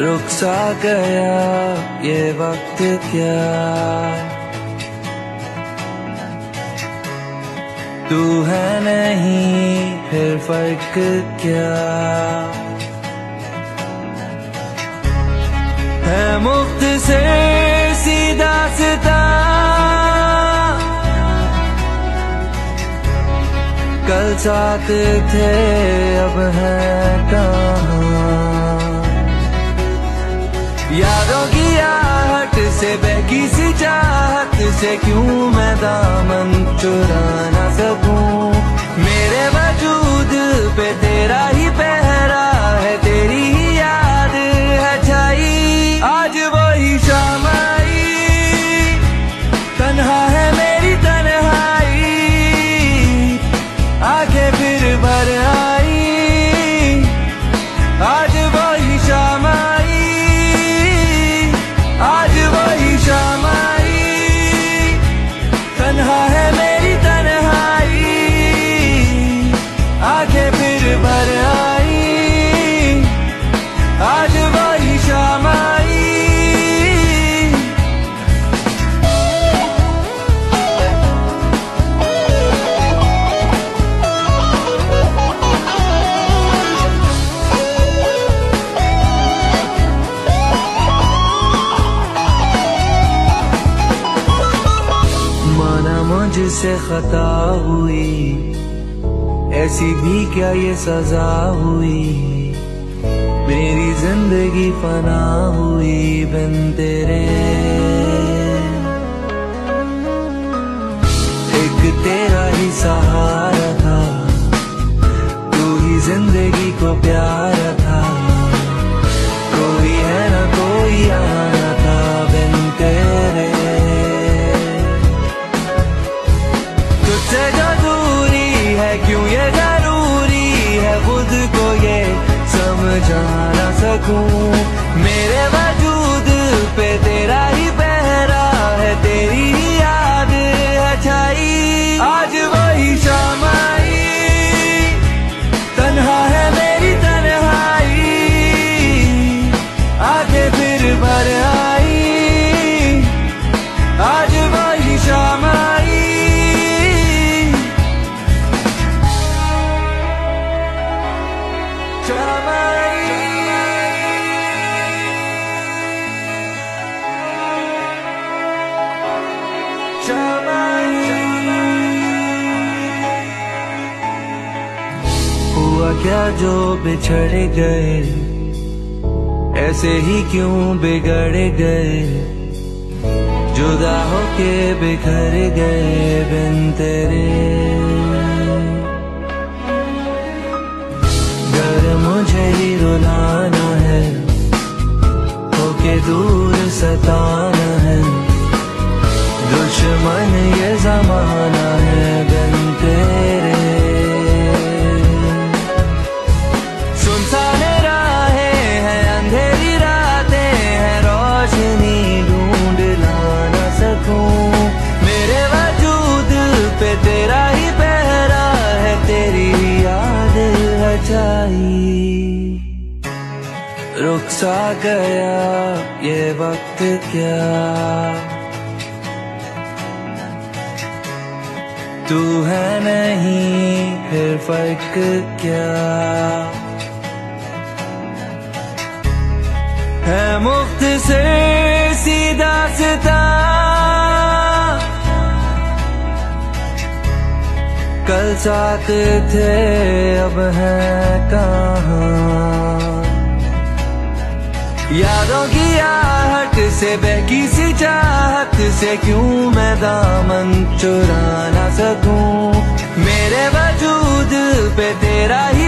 रुक सा गया ये वक्त क्या? तू है नहीं, फिर फ़र्क क्या? है मुफ़्त से सीधा सिता कल साथ थे, अब है कहाँ? यारों की आहट से बहकी सी चाहत से क्यों मैं दामन चुरा ना सकूँ? मेरे वजूद पे मुझसे खता हुई। ऐसी भी क्या ये सजा हुई? मेरी ज़िंदगी फना हुई बिन तेरे। एक तेरा ही सहारा समझा ना सकूँ क्या जो बिछड़ गए, ऐसे ही क्यों बिगड़ गए? जुदा होके बिखर गए बिन तेरे। घर मुझे ही रुलाना है, होके दूर सताना है। दुश्मन ये जमाना है। सा गया ये वक्त क्या? तू है नहीं, फिर फ़र्क क्या? है मुफ़्त से सीधा सिता कल साथ थे, अब है कहाँ? यादों की आहट से बहकी सी चाहत से, क्यों मैं दामन चुरा ना सकूँ? मेरे वजूद पे तेरा ही